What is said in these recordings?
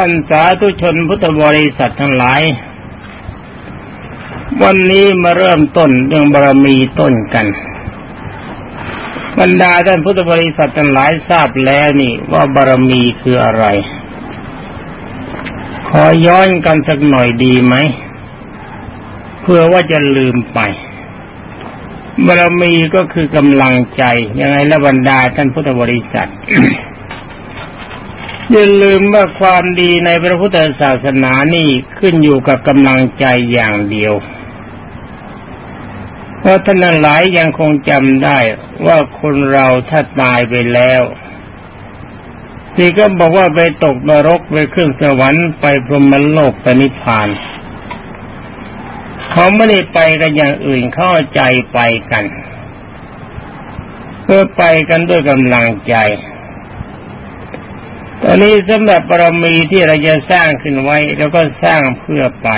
ท่านสาธุชนพุทธบริษัททั้งหลาย วันนี้มาเริ่มต้นเรื่องบารมีต้นกัน บรรดาท่านพุทธบริษัททั้งหลายทราบแล้วนี่ว่าบารมีคืออะไร ขอย้อนกันสักหน่อยดีไหม เพื่อว่าจะลืมไป บารมีก็คือกำลังใจยังไงละบรรดาท่านพุทธบริษัท อย่าลืมว่าความดีในพระพุทธศาสนานี่ขึ้นอยู่กับกำลังใจอย่างเดียว เพราะท่านหลายยังคงจำได้ว่าคนเราถ้าตายไปแล้วที่ก็บอกว่าไปตกนรกไปขึ้นสวรรค์ไปพรหมโลกไปนิพพาน เขาไม่ได้ไปกันอย่างอื่นเข้าใจไปกัน เพื่อไปกันด้วยกำลังใจ อนนี้สำหรับบารมีที่เราจะสร้างขึ้นไว้ แล้วก็สร้างเพื่อไป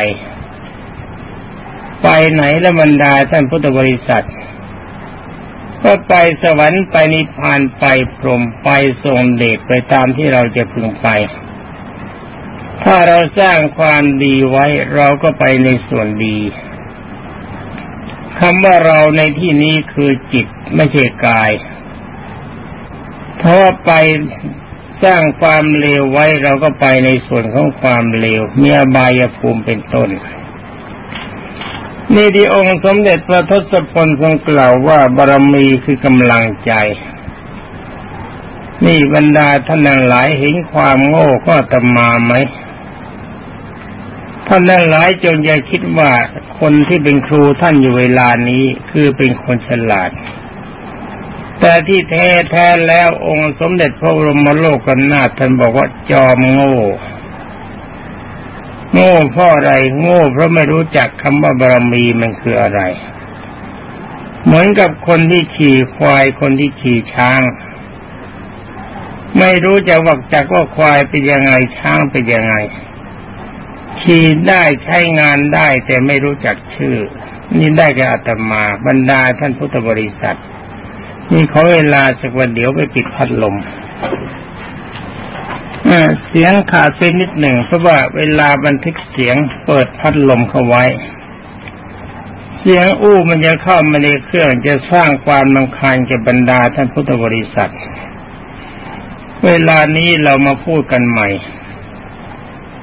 ไปไหนละบรรดาท่านพุทธบริษัทก็ไปสวรรค์ไปนิพพานไปพรหมไปทรงเดชไปตามที่เราจะพึงไป ถ้าเราสร้างความดีไว้เราก็ไปในส่วนดีคำว่าเราในที่นี้คือจิตไม่ใช่กายถ้าว่าไป สร้างความเลวไว้เราก็ไปในส่วนของความเลวมีอบายภูมิเป็นต้นนี่ที่องค์สมเด็จพระทศพลทรงกล่าวว่าบารมีคือกำลังใจ นี่บรรดาท่านหลายเห็นความโง่ก็ตมาไหมท่านหลายจงอย่าคิดว่าคนที่เป็นครูท่านอยู่เวลานี้คือเป็นคนฉลาด แต่ที่แท้แท้แล้วองค์สมเด็จพระบรมโลกกันนาท่านบอกว่าจอมโง่ โง่เพราะอะไรโง่เพราะไม่รู้จักคำว่าบารมีมันคืออะไร เหมือนกับคนที่ขี่ควายคนที่ขี่ช้าง ไม่รู้จะวักจักว่าควายเป็นยังไงช้างเป็นยังไง ขี่ได้ใช้งานได้แต่ไม่รู้จักชื่อ นี่ได้แก่อาตมาบรรดาท่านพุทธบริษัท นี่ขอเวลาสักวันเดี๋ยวไปปิดพัดลมเสียงขาดไปนิดหนึ่งเพราะว่าเวลาบันทึกเสียงเปิดพัดลมเข้าไว้ เสียงอู้มันจะเข้ามาในเครื่องจะสร้างความนำคาญแก่บรรดาท่านพุทธบริษัท เวลานี้เรามาพูดกันใหม่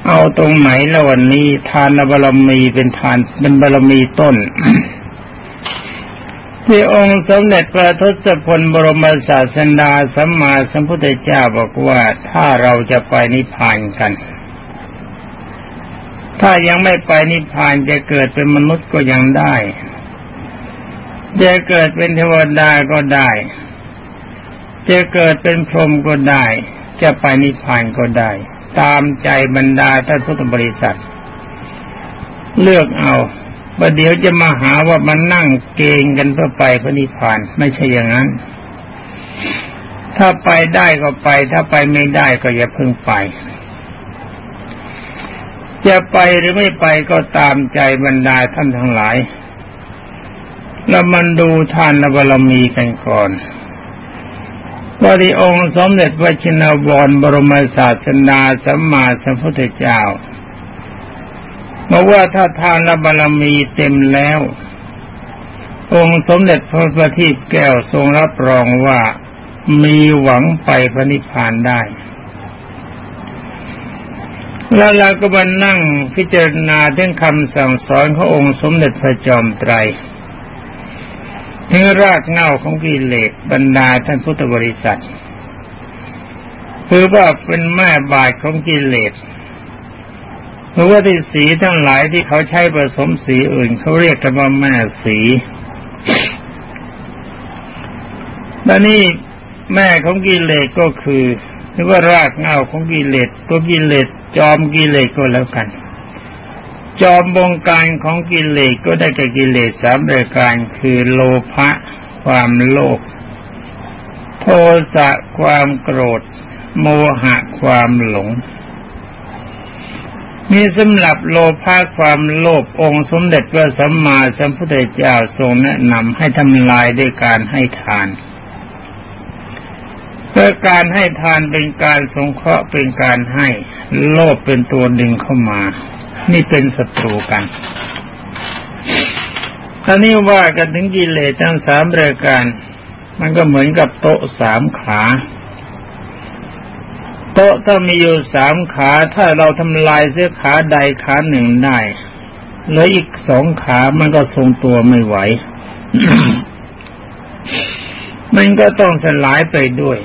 เอาตรงไหนแล้ววันนี้ทานบารมีเป็นทานเป็นบารมีต้น ที่องค์สมเด็จพระทศพลบรมศาสดาสัมมาสัมพุทธเจ้าบอกว่าถ้าเราจะไปนิพพานกัน ถ้ายังไม่ไปนิพพานจะเกิดเป็นมนุษย์ก็ยังได้จะเกิดเป็นเทวดาก็ได้ จะเกิดเป็นพรหมก็ได้ จะไปนิพพานก็ได้ ตามใจบรรดาท่านพุทธบริษัท เลือกเอา ว่าเดี๋ยวจะมาหาว่ามันนั่งเกงกันเพื่อไปพระนิพพานไม่ใช่อย่างนั้น ถ้าไปได้ก็ไป ถ้าไปไม่ได้ก็อย่าเพิ่งไป จะไปหรือไม่ไปก็ตามใจบรรดาท่านทั้งหลาย แล้วมันดูทานบารมีกันก่อนว่าที่องค์สมเด็จพระชินวรบรมศาสนาสัมมาสัมพุทธเจ้า บอกว่าถ้าทานละบารมีเต็มแล้ว องค์สมเด็จพระบัณฑิตแก้วทรงรับรองว่ามีหวังไปพระนิพพานได้ แล้วเราก็มานั่งพิจารณาเรื่องคำสั่งสอนขององค์สมเด็จพระจอมไตรถึงรากเง้าของกิเลสบรรดาท่านพุทธบริษัท คือว่าเป็นแม่บาทของกิเลส เพราะว่าที่สีทั้งหลายที่เขาใช้ผสมสีอื่นเขาเรียกกันว่าแม่สีแลวนี่แม่ของกิเลสก็คือหรือว่ารากเงาของกิเลสตัวกิเลสจอมกิเลสก็แล้วกัน จอมบงการของกิเลสก็ได้แก่กิเลสสามรายการคือโลภะความโลภโทสะความโกรธ โมหะความหลง มีสำหรับโลภะความโลภองค์สมเด็จพระสัมมาสัมพุทธเจ้าทรงแนะนำให้ทำลายด้วยการให้ทานเพื่อการให้ทานเป็นการสงเคราะห์เป็นการให้โลภเป็นตัวดึงเข้ามา นี่เป็นศัตรูกันท่านี้ว่ากันถึงกิเลสทั้งสามรายการ มันก็เหมือนกับโต๊ะสามขา โต๊ะถ้ามีอยู่สามขา ถ้าเราทำลายเสื้อขาใดขาหนึ่งได้เหลืออีกสองขามันก็ทรงตัวไม่ไหว มันก็ต้องสลายไปด้วย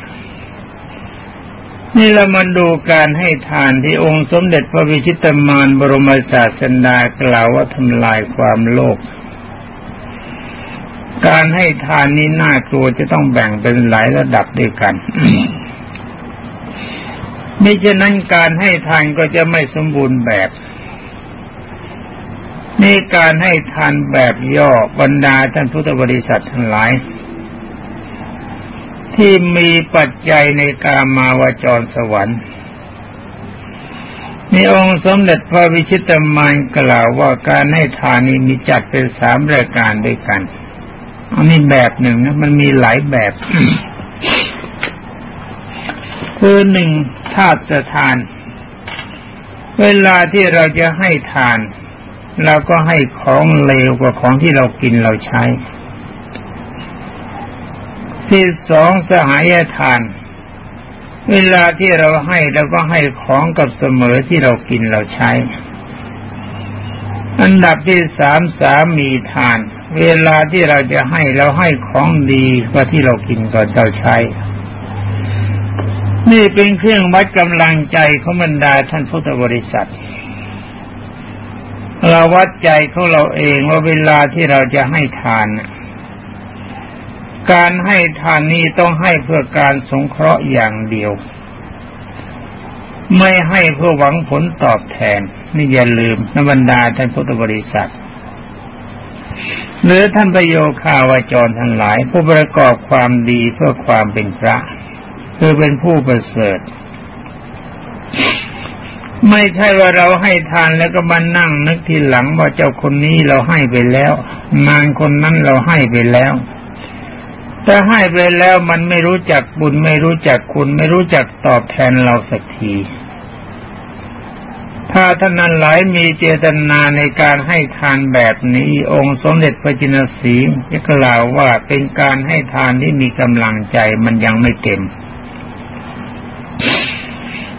นี่เรามาดูการให้ทานที่องค์สมเด็จพระวิชิตมารบรมศาสดากล่าวว่าทำลายความโลภการให้ทานนี้น่ากลัวจะต้องแบ่งเป็นหลายระดับด้วยกัน มิฉะนั้นการให้ทานก็จะไม่สมบูรณ์แบบนี่การให้ทานแบบย่อบรรดาท่านพุทธบริษัททั้งหลาย ที่มีปัจจัยในกามาวจรสวรรค์มีองค์สมเด็จพระวิชิตมานกล่าวว่าการให้ทานนี้มีจัดเป็นสามรายการด้วยกัน อันนี้แบบหนึ่งนะมันมีหลายแบบ คือหนึ่งธาตุทาน เวลาที่เราจะให้ทานเราก็ให้ของเลวกว่าของที่เรากินเราใช้ ที่สองสหายทาน เวลาที่เราให้เราก็ให้ของกับเสมอที่เรากินเราใช้ อันดับที่สามสามีทาน เวลาที่เราจะให้เราให้ของดีกว่าที่เรากินก่อนเราใช้ นี่เป็นเครื่องวัดกำลังใจของบรรดาท่านพุทธบริษัท เราวัดใจของเราเองว่าเวลาที่เราจะให้ทาน การให้ทานนี้ต้องให้เพื่อการสงเคราะห์อย่างเดียว ไม่ให้เพื่อหวังผลตอบแทนนี่อย่าลืมนบรรดาท่านพุทธบริษัทหรือท่านประโยคาวาจรทั้งหลายผู้ประกอบความดีเพื่อความเป็นพระ คือเป็นผู้ประเสริฐ ไม่ใช่ว่าเราให้ทานแล้วก็มานั่งนึกทีหลังว่าเจ้าคนนี้เราให้ไปแล้ว นางคนนั้นเราให้ไปแล้วแต่ให้ไปแล้วมันไม่รู้จักบุญไม่รู้จักคุณไม่รู้จักตอบแทนเราสักทีถ้าท่านนั้นหลายมีเจตนาในการให้ทานแบบนี้ องค์สมเด็จพระจินสีจะกล่าวว่าเป็นการให้ทานที่มีกำลังใจมันยังไม่เต็ม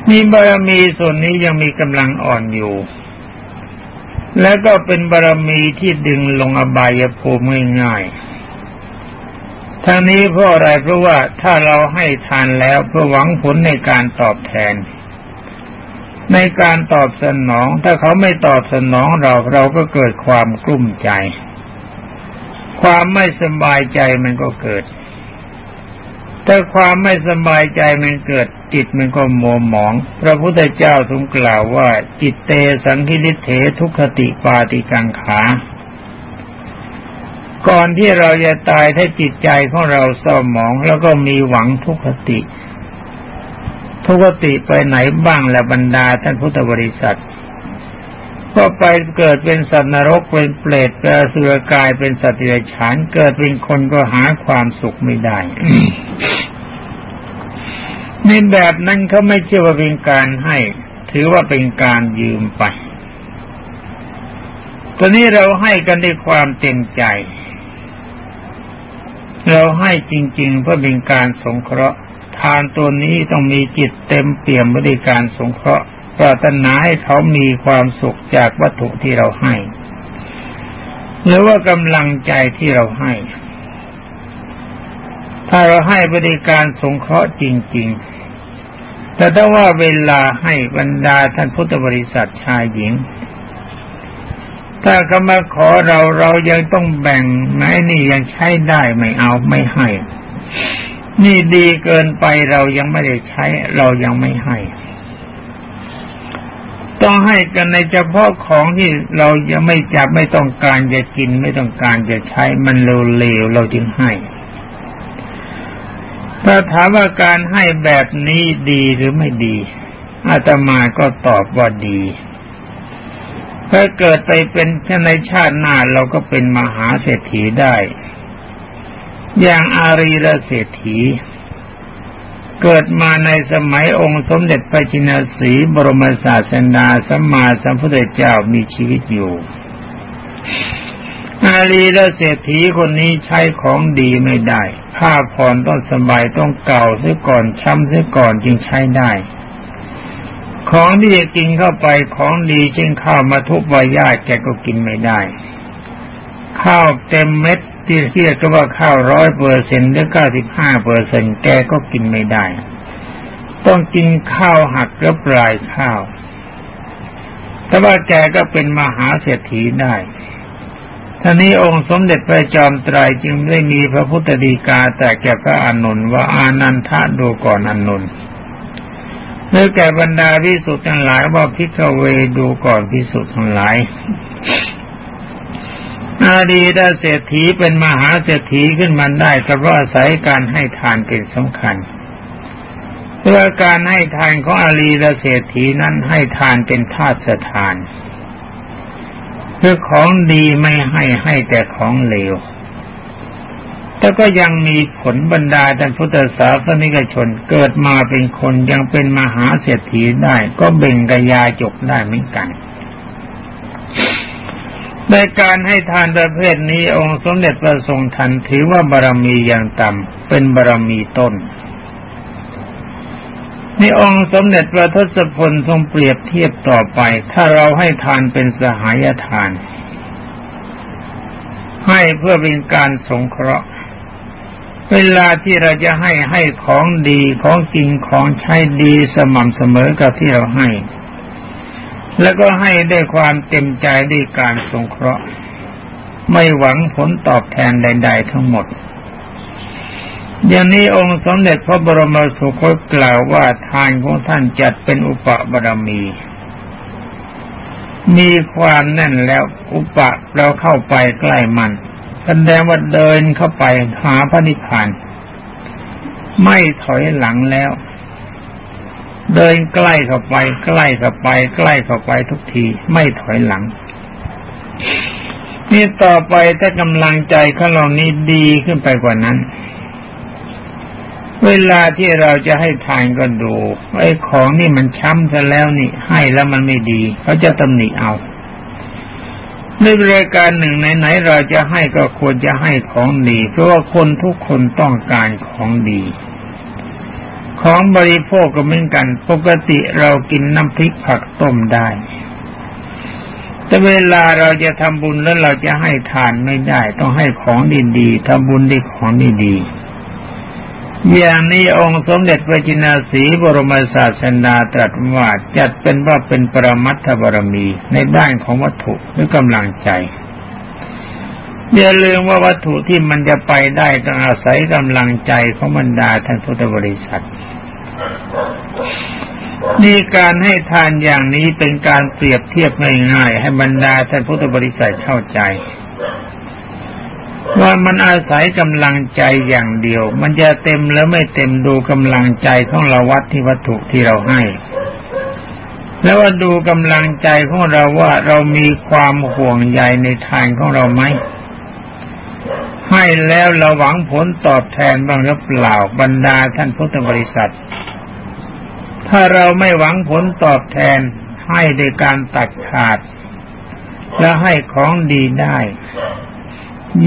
มีบารมีส่วนนี้ยังมีกำลังอ่อนอยู่ และก็เป็นบารมีที่ดึงลงอบายภูมิง่ายๆทั้งนี้เพราะอะไรเพราะว่าถ้าเราให้ทานแล้วเพื่อหวังผลในการตอบแทน ในการตอบสนอง ถ้าเขาไม่ตอบสนองเราเราก็เกิดความกลุ้มใจ ความไม่สบายใจมันก็เกิด ถ้าความไม่สบายใจมันเกิดจิตมันก็มัวหมอง พระพุทธเจ้าทรงกล่าวว่า จิตเตสังคิริเถทุกขติปาติกังขา ก่อนที่เราจะตายถ้าจิตใจของเราเศร้าหมองแล้วก็มีหวังทุกขติ ทุกติไปไหนบ้างและบรรดาท่านพุทธบริษัท ก็ไปเกิดเป็นสัตว์นรกเป็นเปรตเป็นสุรกายเป็นสัตว์เดรัจฉานเกิดเป็นคนก็หาความสุขไม่ได้ในแบบนั้นเขาไม่เชื่อว่าเป็นการให้ ถือว่าเป็นการยืมไปตอนนี้เราให้กันด้วยความเต็มใจ เราให้จริง ๆ เพื่อเป็นการสงเคราะห์ ทานตัวนี้ต้องมีจิตเต็มเปี่ยมด้วยการสงเคราะห์ ปรารถนาให้เขามีความสุขจากวัตถุที่เราให้ หรือว่ากำลังใจที่เราให้ ถ้าเราให้บริการสงเคราะห์จริง ๆ แต่ถ้าว่าเวลาให้บรรดาท่านพุทธบริษัทชายหญิง ถ้าเขามาขอเราเรายังต้องแบ่งไหมนี่ยังใช้ได้ไม่เอาไม่ให้ นี่ดีเกินไปเรายังไม่ได้ใช้ เรายังไม่ให้ ต้องให้กันในเฉพาะของที่เรายังไม่จับไม่ต้องการจะกินไม่ต้องการจะใช้มันเร็วๆเราจึงให้ ถ้าถามว่าการให้แบบนี้ดีหรือไม่ดีอาตมาก็ตอบว่าดี ถ้าเกิดไปเป็นในชาติหน้าเราก็เป็นมหาเศรษฐีได้ อย่างอารีละเศรษฐี เกิดมาในสมัยองค์สมเด็จพระจินสีบรมศาสดาสัมมาสัมพุทธเจ้ามีชีวิตอยู่ อาลีและเศรษฐีคนนี้ใช้ของดีไม่ได้ ผ้าผ่อนต้องสบายต้องเก่าเสียก่อนช้ำเสียก่อนจึงใช้ได้ ของที่จะกินเข้าไปของดีเช่นข้าวมาทุบใบหญ้าแกก็กินไม่ได้ ข้าวเต็มเม็ด ที่เรียกว่าข้าวร้อยเปอร์เซ็นต์หรือเก้าสิบห้าเปอร์เซ็นแกก็กินไม่ได้ ต้องกินข้าวหักหรือปลายข้าวแต่ว่าแกก็เป็นมหาเศรษฐีได้ท่านี้องค์สมเด็จพระจอมไตรจึงได้มีพระพุทธดีกาแต่แก่พระอานนท์ว่าอานันทะดูก่อนอานนท์เมื่อแก่บรรดาพิสุทธิ์ทั้งหลายว่าพิกเวดูก่อนพิสุทธิ์ทั้งหลาย อาดีดาเศรษฐีเป็นมหาเศรษฐีขึ้นมาได้ก็เพราะอาศัยการให้ทานเป็นสำคัญเพื่อการให้ทานของอาลีดาเศรษฐีนั้นให้ทานเป็นทาสทานคือของดีไม่ให้ให้แต่ของเลวแต่ก็ยังมีผลบรรดาท่านพุทธศาสนิกชนเกิดมาเป็นคนยังเป็นมหาเศรษฐีได้ ก็เบ่งกยาจกได้เหมือนกัน ในการให้ทานประเภทนี้องค์สมเด็จพระทรงทันถือว่าบารมีอย่างต่ำเป็นบารมีต้นนี่องค์สมเด็จพระทศพลทรงเปรียบเทียบต่อไป ถ้าเราให้ทานเป็นสหายทาน ให้เพื่อเป็นการสงเคราะห์ เวลาที่เราจะให้ให้ของดีของกินของใช้ดีสม่ำเสมอกับที่เราให้ แล้วก็ให้ได้ความเต็มใจด้วยการสงเคราะห์ ไม่หวังผลตอบแทนใด ๆ ทั้งหมด อย่างนี้องค์สมเด็จพระบรมสุคตกล่าวว่าทานของท่านจัดเป็นอุปบารมี มีความแน่นแล้วอุปะเราเข้าไปใกล้มันแสดงว่าเดินเข้าไปหาพระนิพพานไม่ถอยหลังแล้ว เดินใกล้เข้าไป ใกล้เข้าไป ใกล้เข้าไปทุกทีไม่ถอยหลัง นี่ต่อไปถ้ากำลังใจของเรานี้ดีขึ้นไปกว่านั้น เวลาที่เราจะให้ทานก็ดูไอ้ของนี่มันช้ำซะแล้วนี่ ให้แล้วมันไม่ดี เขาจะตำหนิเอาในรายการหนึ่งไหนๆเราจะให้ก็ควรจะให้ของดี เพราะว่าคนทุกคนต้องการของดี ของบริโภคก็เหมือนกัน ปกติเรากินน้ำพริกผักต้มได้ แต่เวลาเราจะทำบุญแล้วเราจะให้ทานไม่ได้ ต้องให้ของดีๆทำบุญด้วยของดีๆอย่างนี้องค์สมเด็จพระจินาสีบรมศาสนาตรัสว่าจัดเป็นว่าเป็นปรมัตถบารมีในด้านของวัตถุหรือกำลังใจ อย่าลืมว่าวัตถุที่มันจะไปได้ต้องอาศัยกำลังใจของบรรดาท่านพุทธบริษัทนี่การให้ทานอย่างนี้เป็นการเปรียบเทียบง่ายๆให้บรรดาท่านพุทธบริษัทเข้าใจ ว่ามันอาศัยกำลังใจอย่างเดียว มันจะเต็มแล้วไม่เต็มดูกำลังใจของเราวัดที่วัตถุที่เราให้ แล้วว่าดูกำลังใจของเราว่าเรามีความห่วงใยในทานของเราไหม ให้แล้วเราหวังผลตอบแทนบ้างหรือเปล่าบรรดาท่านพุทธบริษัท ถ้าเราไม่หวังผลตอบแทนให้โดยการตัดขาด และให้ของดีได้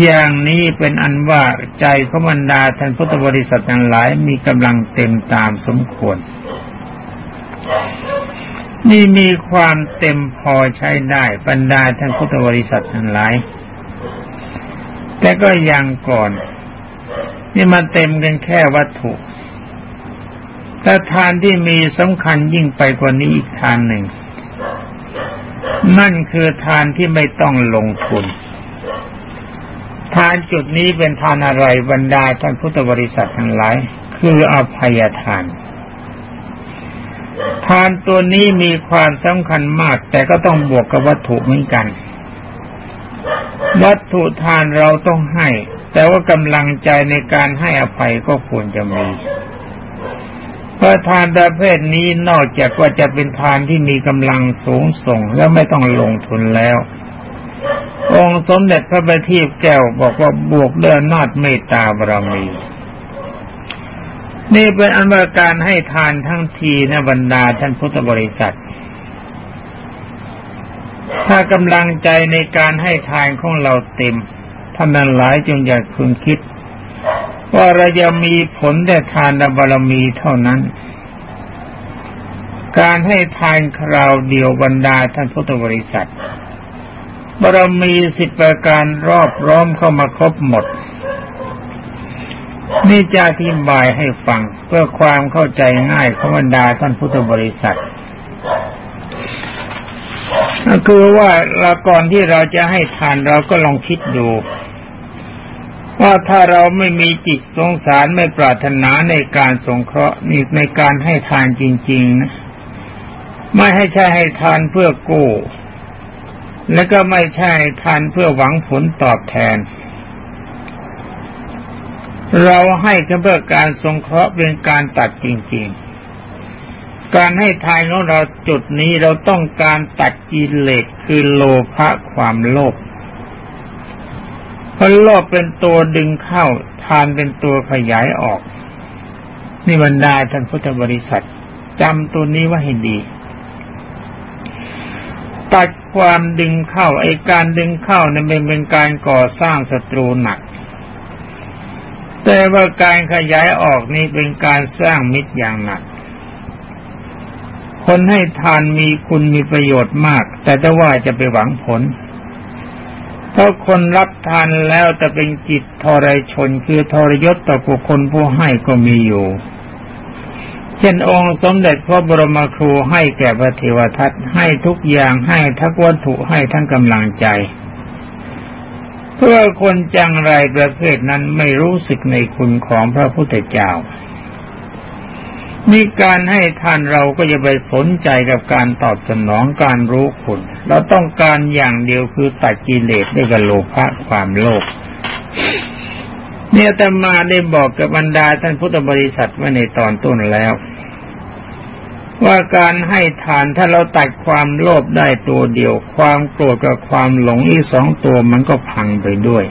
อย่างนี้เป็นอันว่าใจของบรรดาท่านพุทธบริษัททั้งหลายมีกำลังเต็มตามสมควร นี่มีความเต็มพอใช้ได้บรรดาท่านพุทธบริษัททั้งหลาย แต่ก็ยังก่อน นี่มันเต็มกันแค่วัตถุแต่ทานที่มีสำคัญยิ่งไปกว่านี้อีกทานหนึ่ง นั่นคือทานที่ไม่ต้องลงทุน ทานจุดนี้เป็นทานอะไรบรรดาท่านพุทธบริษัททั้งหลาย คืออภัยทาน ทานตัวนี้มีความสำคัญมาก แต่ก็ต้องบวกกับวัตถุเหมือนกัน วัตถุทานเราต้องให้ แต่ว่ากำลังใจในการให้อภัยก็ควรจะมีเพราะทานประเภทนี้นอกจากว่าจะเป็นทานที่มีกำลังสูงส่งแล้วไม่ต้องลงทุนแล้ว องค์สมเด็จพระบัณฑิตแก้วบอกว่าบวกเดือนนาดเมตตาบารมี นี่เป็นอันว่าการให้ทานทั้งทีนะบรรดาท่านพุทธบริษัท ถ้ากำลังใจในการให้ทานของเราเต็มท่านนั้นหลายจงอย่าพึงคิด ว่าเราจะมีผลแต่ทานบารมีเท่านั้น การให้ทานคราวเดียวบรรดาท่านพุทธบริษัทบารมีสิบประการรอบร้อมเข้ามาครบหมด นี่จะอธิบายให้ฟังเพื่อความเข้าใจง่ายของบรรดาท่านพุทธบริษัท ก็คือว่าเราก่อนที่เราจะให้ทานเราก็ลองคิดดูว่าถ้าเราไม่มีจิตสงสารไม่ปรารถนาในการสงเคราะห์นี่ในการให้ทานจริงๆนะไม่ให้ใช่ให้ทานเพื่อกู้แล้วก็ไม่ใช่ทานเพื่อหวังผลตอบแทน เราให้เพื่อการสงเคราะห์เป็นการตัดจริง ๆ การให้ทานของเราจุดนี้เราต้องการตัดกิเลสคือโลภะความโลภเพราะโลภเป็นตัวดึงเข้า ทานเป็นตัวขยายออกนี่บรรดาท่านพุทธบริษัทจำตัวนี้ว่าให้ดี ตัดความดึงเข้าไอการดึงเข้าเนี่ยเป็นเป็นการก่อสร้างศัตรูหนัก แต่ว่าการขยายออกนี่เป็นการสร้างมิตรอย่างหนัก คนให้ทานมีคุณมีประโยชน์มาก แต่ถ้าว่าจะไปหวังผลเพราะคนรับทานแล้วแต่เป็นจิตทรชนคือทรยศต่อบุคคลผู้ให้ก็มีอยู่ เช่นองค์สมเด็จพระบรมครูให้แก่พระเทวทัตให้ทุกอย่างให้ทั้งวัตถุให้ทั้งกำลังใจเพื่อคนจังไรประเภทนั้นไม่รู้สึกในคุณของพระพุทธเจ้า มีการให้ทานเราก็จะไปสนใจกับการตอบสนองการรู้คุณ เราต้องการอย่างเดียวคือตัดกิเลสด้วยกันโลภะความโลภเนี่ยแต่มาได้บอกกับบรรดาท่านพุทธบริษัทไว้ในตอนต้นแล้ว ว่าการให้ทานถ้าเราตัดความโลภได้ตัวเดียว ความโกรธกับความหลงอีสองตัวมันก็พังไปด้วย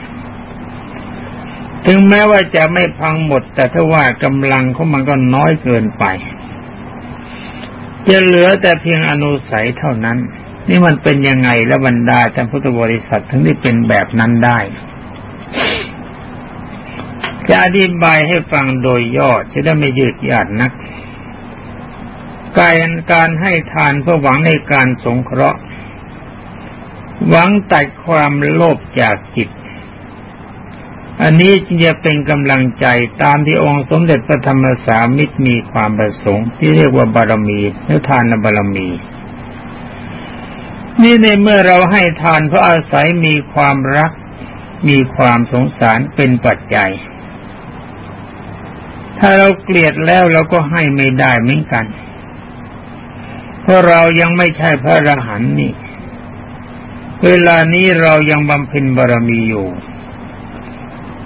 ถึงแม้ว่าจะไม่พังหมด แต่ถ้าว่ากำลังของมันก็น้อยเกินไป จะเหลือแต่เพียงอนุสัยเท่านั้น นี่มันเป็นยังไงและบรรดาท่านพุทธบริษัทถึงได้เป็นแบบนั้นได้ จะอธิบายให้ฟังโดยย่อจะได้ไม่ยืดยาดนักการการให้ทานเพื่อหวังในการสงเคราะห์ หวังตัดความโลภจากจิต อันนี้จึงจะเป็นกำลังใจตามที่องค์สมเด็จพระธรรมสามิตรมีความประสงค์ ที่เรียกว่าบารมีหรือทานบารมี นี่ในเมื่อเราให้ทานเพราะอาศัยมีความรัก มีความสงสารเป็นปัจจัย ถ้าเราเกลียดแล้วเราก็ให้ไม่ได้เหมือนกัน เพราะเรายังไม่ใช่พระอรหันต์นี่ เวลานี้เรายังบำเพ็ญบารมีอยู่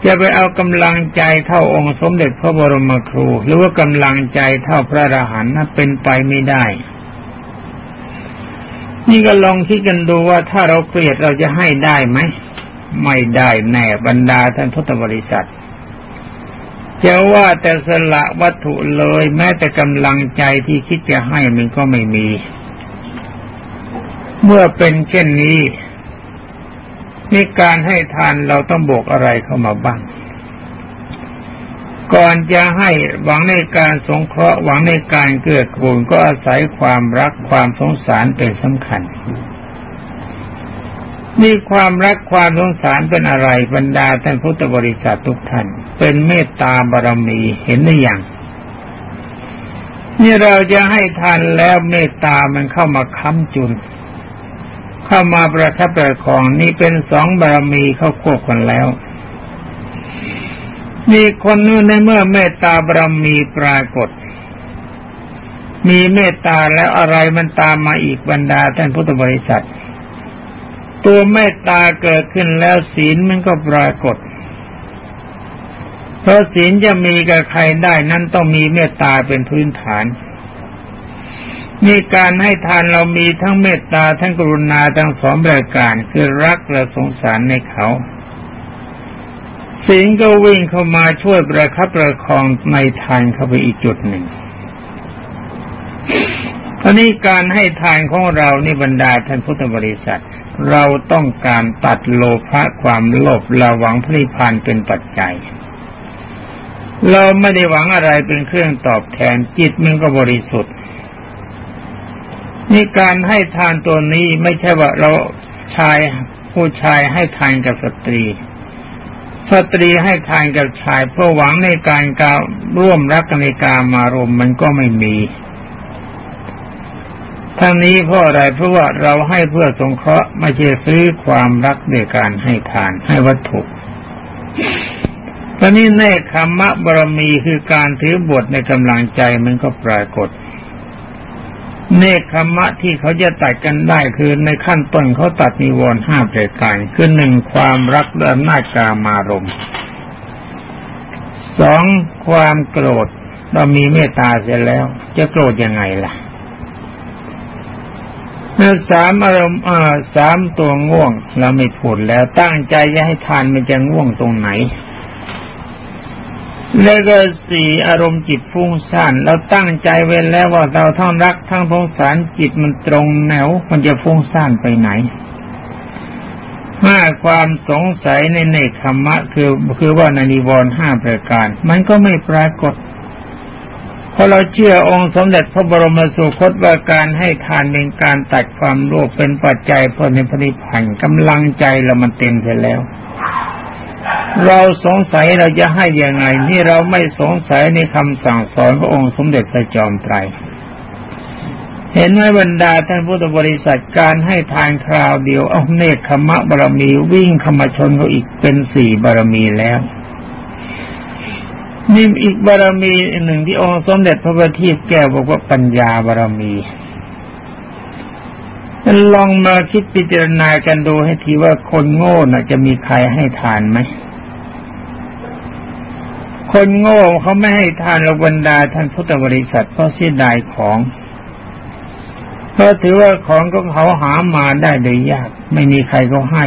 จะไปเอากำลังใจเท่าองค์สมเด็จพระบรมครู หรือว่ากำลังใจเท่าพระอรหันต์นั้นเป็นไปไม่ได้ นี่ก็ลองคิดกันดูว่าถ้าเราเกลียดเราจะให้ได้ไหมไม่ได้แน่บรรดาท่านพุทธบริษัทจะว่าแต่สละวัตถุเลยแม้แต่กำลังใจที่คิดจะให้มันก็ไม่มี เมื่อเป็นเช่นนี้ มีการให้ทานเราต้องบอกอะไรเข้ามาบ้าง ก่อนจะให้หวังในการสงเคราะห์หวังในการเกื้อกูลก็อาศัยความรักความสงสารเป็นสำคัญมีความรักความสงสารเป็นอะไรบรรดาท่านพุทธบริษัททุกท่าน เป็นเมตตาบารมีเห็นหรือยังนี่เราจะให้ทานแล้วเมตตามันเข้ามาค้ำจุน เข้ามาประทับประคองนี่เป็นสองบารมีเข้าควบกันแล้ว มีคนนู้นในเมื่อเมตตาบารมีปรากฏ มีเมตตาแล้วอะไรมันตามมาอีกบรรดาท่านพุทธบริษัท ตัวเมตตาเกิดขึ้นแล้วศีลมันก็ปรากฏเพราะศีลจะมีกับใครได้นั้นต้องมีเมตตาเป็นพื้นฐาน มีการให้ทานเรามีทั้งเมตตาทั้งกรุณาทั้งสองรายการคือรักและสงสารในเขาสิงก็วิ่งเข้ามาช่วยประคับประคองในทานเข้าไปอีกจุดหนึ่งตอนนี้การให้ทานของเรานี่บรรดาท่านพุทธบริษัท เราต้องการตัดโลภะความโลภเราหวังพริพานเป็นปัจจัย เราไม่ได้หวังอะไรเป็นเครื่องตอบแทนจิตมันก็บริสุทธิ์ นี่การให้ทานตัวนี้ไม่ใช่ว่าเราชายผู้ชายให้ทานกับสตรี สตรีให้ทานกับชายเพื่อหวังในการการร่วมรักในการมารมมันก็ไม่มีทั้งนี้เพราะอะไรเพราะว่าเราให้เพื่อสงเคราะห์ไม่ใช่ซื้อความรักในการให้ทานให้วัตถุตอนนี้ในคำมะบรมีคือการถือบทในกำลังใจมันก็ปรากฏ เนคขมะที่เขาจะตัดกันได้คือในขั้นต้นเขาตัดนิวรณ์ห้าประการคือหนึ่งความรักและอำนากามารมสองความโกรธเรามีเมตตาเสร็จแล้ว จะโกรธยังไงล่ะสามอารมณ์สามตัวง่วงเราไม่พูดแล้วตั้งใจจะให้ทานมันจะง่วงตรงไหน แล้วก็สี่อารมณ์จิตฟุ้งซ่านเราตั้งใจเว้นแล้วว่าเราทั้งรักทั้งสงสารจิตมันตรงแนวมันจะฟุ้งซ่านไปไหนห้าความสงสัยในเนคขมะคือคือว่านานิวรห้าประการ มันก็ไม่ปรากฏพอเราเชื่อองค์สมเด็จพระบรมสุคตว่าการให้ทานเป็นการตัดความโลภเป็นปัจจัยเพื่อในพริพันกำลังใจเรามันเต็มไปแล้ว เราสงสัยเราจะให้ยังไงนี่เราไม่สงสัยในคำสั่งสอนพระองค์สมเด็จพระจอมไตร เห็นไหมบรรดาท่านพุทธบริษัทการให้ทานคราวเดียวเอาเนคขมะบารมีวิ่งขมาชนเขาอีกเป็นสี่บารมีแล้วนี่อีกบารมีหนึ่งที่องค์สมเด็จพระบัณฑิตแก้วบอกว่าปัญญาบารมีลองมาคิดพิจารณากันดูให้ทีว่าคนโง่น่ะ จะมีใครให้ทานไหม คนโง่เขาไม่ให้ทานระบรรดาท่านพุทธบริษัทเพราะเสียดายของเพราะถือว่าของก็เขาหามาได้โดยยาก ไม่มีใครก็ให้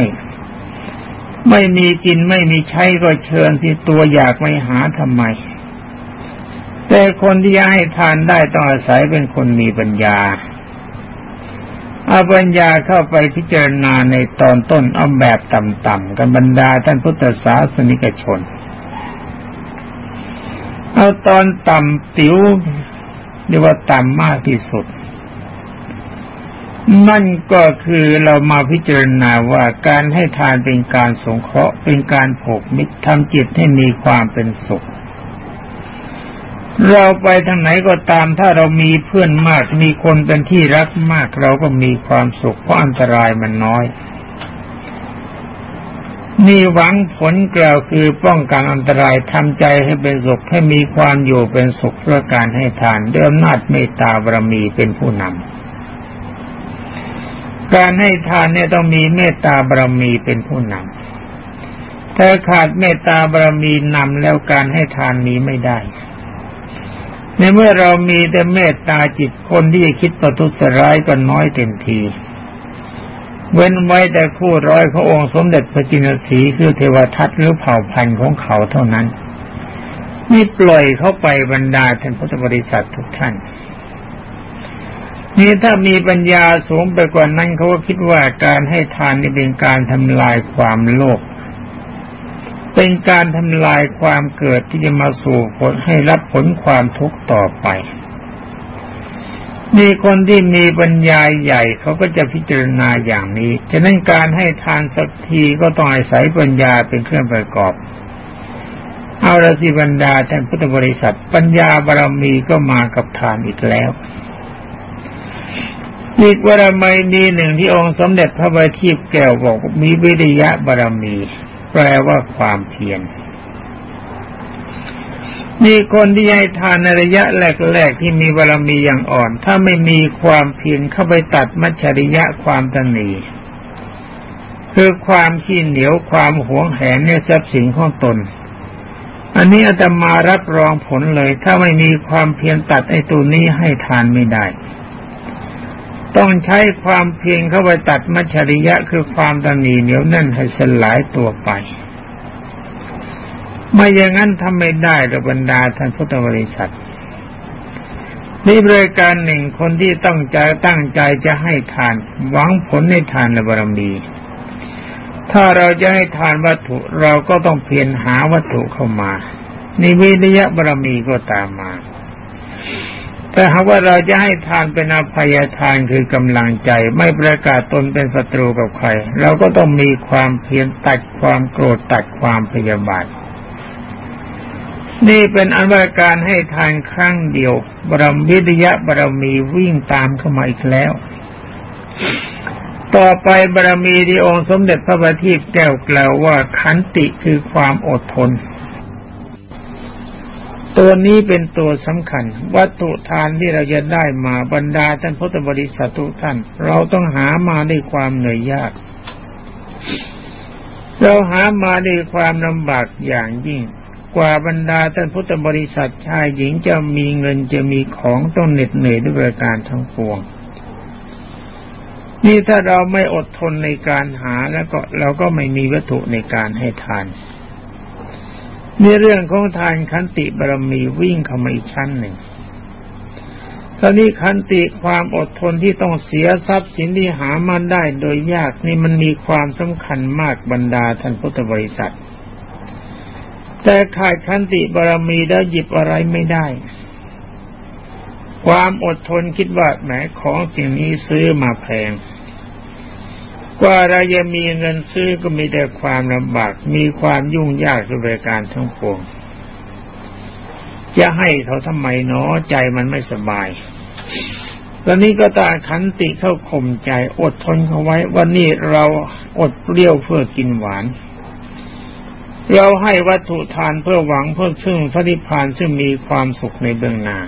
ไม่มีกินไม่มีใช้ก็เชิญที่ตัวอยากไม่หาทำไม แต่คนที่ให้ทานได้ต้องอาศัยเป็นคนมีปัญญาเอาปัญญาเข้าไปพิจารณาในตอนต้นเอาแบบต่ำๆกันบรรดาท่านพุทธศาสนิกชน เอาตอนต่ำติ๋วเรียกว่าต่ำมากที่สุด นั่นก็คือเรามาพิจารณาว่าการให้ทานเป็นการสงเคราะห์เป็นการผูกมิตรทำจิตให้มีความเป็นสุข เราไปทางไหนก็ตามถ้าเรามีเพื่อนมากมีคนเป็นที่รักมากเราก็มีความสุขเพราะอันตรายมันน้อย นี่หวังผลกล่าวคือป้องกันอันตรายทำใจให้เป็นสุขให้มีความอยู่เป็นสุขเพื่อการให้ทานเด้วยอำนาจเมตตาบารมีเป็นผู้นำการให้ทานเนี่ยต้องมีเมตตาบารมีเป็นผู้นำถ้าขาดเมตตาบารมีนำแล้วการให้ทานมีไม่ได้ ในเมื่อเรามีแต่เมตตาจิตคนที่จะคิดประทุษร้ายก็น้อยเต็มที เว้นไว้แต่คู่ร้อยพระองค์สมเด็จพระจินสีคือเทวทัตหรือเผ่าพันธุ์ของเขาเท่านั้นนี่ปล่อยเข้าไปบรรดาท่านพุทธบริษัททุกท่าน นี่ถ้ามีปัญญาสูงไปกว่านั้นเขาก็คิดว่าการให้ทานนี่เป็นการทำลายความโลภเป็นการทำลายความเกิดที่จะมาสู่ผลให้รับผลความทุกข์ต่อไป มีคนที่มีปัญญาใหญ่เขาก็จะพิจารณาอย่างนี้ ฉะนั้นการให้ทานสักทีก็ต้องอาศัยปัญญาเป็นเครื่องประกอบ เอาละสิบรรดาท่านพุทธบริษัท ปัญญาบารมีก็มากับทานอีกแล้วอีกบารมีมีหนึ่งที่องค์สมเด็จพระบัณฑิตแก้วบอกมีวิริยะบารมี แปลว่าความเพียร มีคนที่ให้ทานในระยะแรกๆที่มีบารมีอย่างอ่อน ถ้าไม่มีความเพียรเข้าไปตัดมัจฉริยะความตนีคือความขี้เหนียวความหวงแหนในทรัพย์สินของตน อันนี้อาตมารับรองผลเลย ถ้าไม่มีความเพียรตัดไอ้ตัวนี้ให้ทานไม่ได้ ต้องใช้ความเพียรเข้าไปตัดมัจฉริยะคือความตนีเหนียวแน่นให้สลายตัวไป ไม่อย่างนั้นทำไม่ได้กับบรรดาท่านพุทธบริษัทนี่บริการหนึ่งคนที่ต้องใจตั้งใจจะให้ทาน หวังผลในทานในบารมีถ้าเราจะให้ทานวัตถุเราก็ต้องเพียรหาวัตถุเข้ามานิวิยะบารมีก็ตามมาแต่หากว่าเราจะให้ทานเป็นอภัยทานคือกำลังใจ ไม่ประกาศตนเป็นศัตรูกับใคร เราก็ต้องมีความเพียรตัดความโกรธตัดความพยาบาท นี่เป็นอันว่าการให้ทานครั้งเดียวบรมวิทยะบารมีวิ่งตามเข้ามาอีกแล้ว ต่อไปบารมีที่องค์สมเด็จพระบัณฑิตแก้วกล่าวว่าขันติคือความอดทน ตัวนี้เป็นตัวสำคัญ วัตถุทานที่เราจะได้มาบรรดาท่านพุทธบริษัททุกท่าน เราต้องหามาด้วยความเหนื่อยยาก เราหามาด้วยความลำบากอย่างยิ่ง กว่าบรรดาท่านพุทธบริษัทชายหญิงจะมีเงินจะมีของต้องเหน็ดเหนื่อยด้วยประการทั้งปวง นี่ถ้าเราไม่อดทนในการหาแล้วก็เราก็ไม่มีวัตถุในการให้ทานในเรื่องของทานขันติบารมีวิ่งเข้ามาอีกชั้นหนึ่งตอนนี้ขันติความอดทนที่ต้องเสียทรัพย์สินที่หามาได้โดยยากนี่มันมีความสำคัญมากบรรดาท่านพุทธบริษัท แต่ขาดขันติบารมีแล้วหยิบอะไรไม่ได้ ความอดทนคิดว่าแหมของสิ่งนี้ซื้อมาแพง กว่าเราจะมีเงินซื้อก็มีแต่ความลำบาก มีความยุ่งยากทุกประการทั้งปวงจะให้เขาทำไมเนาะใจมันไม่สบายตอนนี้ก็ตาขันติเข้าข่มใจ อดทนเขาไว้วันนี้เราอดเปรี้ยวเพื่อกินหวาน เราให้วัตถุทานเพื่อหวังเพื่อซึ่งพระนิพพานซึ่งมีความสุขในเบื้องหน้า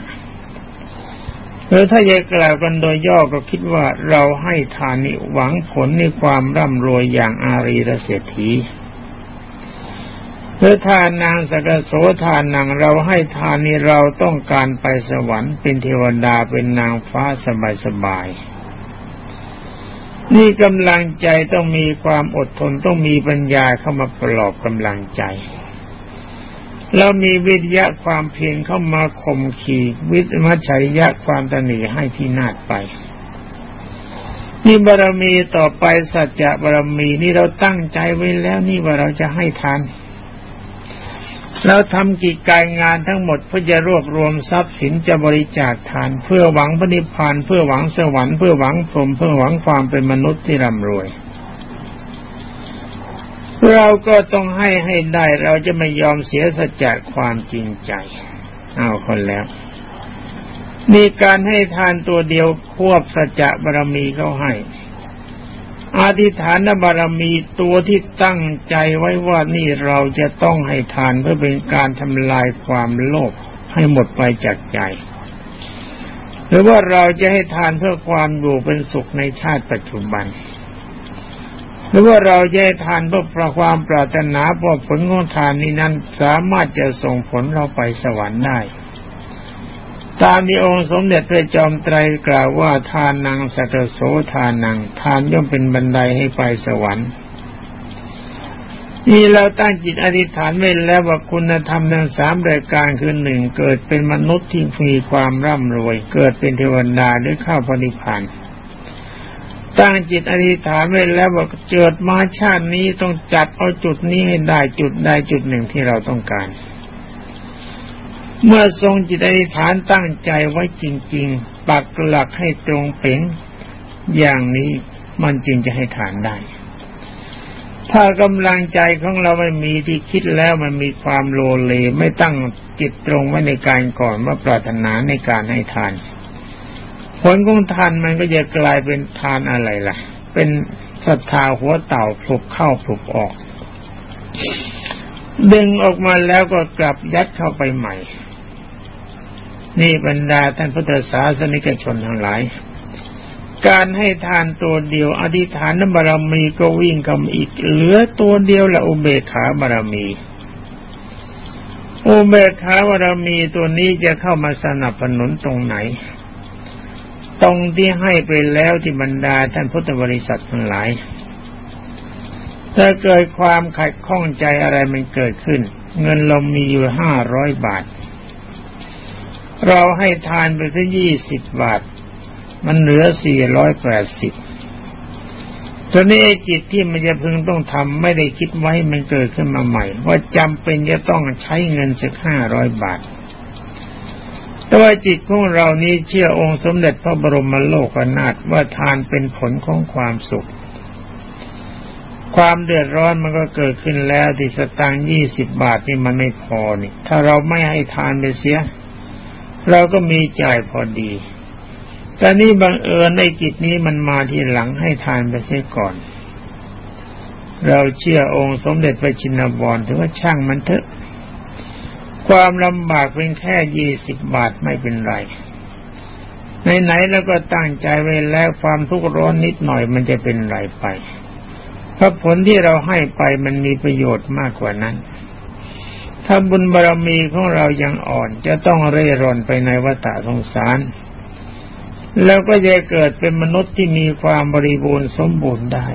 หรือถ้าจะกล่าวกันโดยย่อก็คิดว่าเราให้ทานนี้หวังผลในความร่ำรวยอย่างอารีรเศรษฐีหรือทานนางสกโสทานนางเราให้ทานนี้เราต้องการไปสวรรค์เป็นเทวดาเป็นนางฟ้าสบายสบาย นี่กำลังใจต้องมีความอดทนต้องมีปัญญาเข้ามาปลอบกำลังใจเรามีวิทยะความเพียรเข้ามาข่มขีวิทมัชัยยะความตนีให้ที่นาดไปนี่บารมีต่อไปสัจจะบารมีนี่เราตั้งใจไว้แล้วนี่ว่าเราจะให้ทาน เราทำกิจการงานทั้งหมดเพื่อจะรวบรวมทรัพย์สินจะบริจาคทาน เพื่อหวังพระนิพพานเพื่อหวังสวรรค์เพื่อหวังพรหมเพื่อหวังความเป็นมนุษย์ที่ร่ำรวย เราก็ต้องให้ให้ได้เราจะไม่ยอมเสียสัจจะความจริงใจ เอาคนแล้วมีการให้ทานตัวเดียวควบสัจจะบารมีเขาให้ อธิฐานบารมีตัวที่ตั้งใจไว้ว่านี่เราจะต้องให้ทานเพื่อเป็นการทำลายความโลภให้หมดไปจากใจ หรือว่าเราจะให้ทานเพื่อความอยู่เป็นสุขในชาติปัจจุบัน หรือว่าเราจะทานเพื่อประความปรารถนาเพราะผลของทานนี้นั้นสามารถจะส่งผลเราไปสวรรค์ได้ ตามที่องค์สมเด็จพระจอมไตรกล่าวว่าทานนางสัตโสทานนางทานย่อมเป็นบันไดให้ไปสวรรค์นี่เราตั้งจิตอธิษฐานไว้แล้วว่าคุณธรรมทั้งสามรายการคือหนึ่งเกิดเป็นมนุษย์ที่มีความร่ำรวย เกิดเป็นเทวดาหรือเข้าพนิพานตั้งจิตอธิษฐานไว้แล้วว่าเกิดมาชาตินี้ต้องจัดเอาจุดนี้ให้ได้จุดใดจุดหนึ่งที่เราต้องการ เมื่อทรงจิตอธิษฐานตั้งใจไว้จริง ๆ ปักหลักให้ตรงเป่งอย่างนี้มันจึงจะให้ฐานได้ ถ้ากำลังใจของเราไม่มีที่คิดแล้วมันมีความโลเลไม่ตั้งจิตตรงไว้ในการก่อนว่าปรารถนาในการให้ทาน ผลของทานมันก็จะกลายเป็นทานอะไรล่ะ เป็นศรัทธาหัวเต่าผลุกเข้าผลุกออก ดึงออกมาแล้วก็กลับยัดเข้าไปใหม่ นี่บรรดาท่านพุทธศาสนิกชนทั้งหลาย การให้ทานตัวเดียว อธิษฐานบารมีก็วิ่งกับอีก เหลือตัวเดียวละอุเบกขาบารมีอุเบกขาบารมีตัวนี้จะเข้ามาสนับสนุนตรงไหน ตรงที่ให้ไปแล้วที่บรรดาท่านพุทธบริษัททั้งหลาย ถ้าเกิดความขัดข้องใจอะไรมันเกิดขึ้น เงินเรามีอยู่ห้าร้อยบาท เราให้ทานไปแค่ยี่สิบบาท มันเหลือสี่ร้อยแปดสิบตอนนี้ไอ้จิตที่มันจะพึงต้องทำไม่ได้คิดไว้มันเกิดขึ้นมาใหม่ ว่าจำเป็นจะต้องใช้เงินสักห้าร้อยบาท แต่ว่าจิตของเรานี้เชื่อองค์สมเด็จพระบรมโลกนาถว่าทานเป็นผลของความสุข ความเดือดร้อนมันก็เกิดขึ้นแล้วที่สตางค์ยี่สิบบาทนี่มันไม่พอนี่ ถ้าเราไม่ให้ทานไปเสีย เราก็มีจ่ายพอดี แต่นี่บังเอิญในกิจนี้มันมาที่หลังให้ทานไปเสียก่อน เราเชื่อองค์สมเด็จพระชินบรถือว่าช่างมันเถอะ ความลำบากเป็นแค่ยี่สิบบาทไม่เป็นไรไหนๆแล้วก็ตั้งใจไว้แล้วความทุกข์ร้อนนิดหน่อยมันจะเป็นไรไป เพราะผลที่เราให้ไปมันมีประโยชน์มากกว่านั้น ถ้าบุญบารรมีของเรายังอ่อนจะต้องเร่ร่อนไปในวัฏสงสาร แล้วก็จะเกิดเป็นมนุษย์ที่มีความบริบูรณ์สมบูรณ์ได้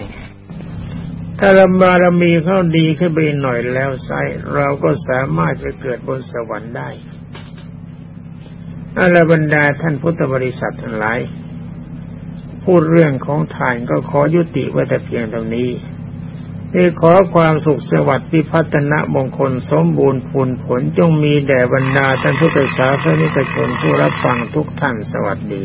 ถ้าเราบารมีเขาดีขึ้นไปหน่อยแล้วไซเราก็สามารถจะเกิดบนสวรรค์ได้อรบรรดาท่านพุทธบริษัททั้งหลาย พูดเรื่องของทานก็ขอยุติไว้แต่เพียงเท่านี้ ที่ขอความสุขสวัสดิ์พิพัฒนะมงคลสมบูรณ์ผลผลจงมีแด่บรรดาท่านพุทธศาสนิกชนผู้รับฟังทุกท่านสวัสดี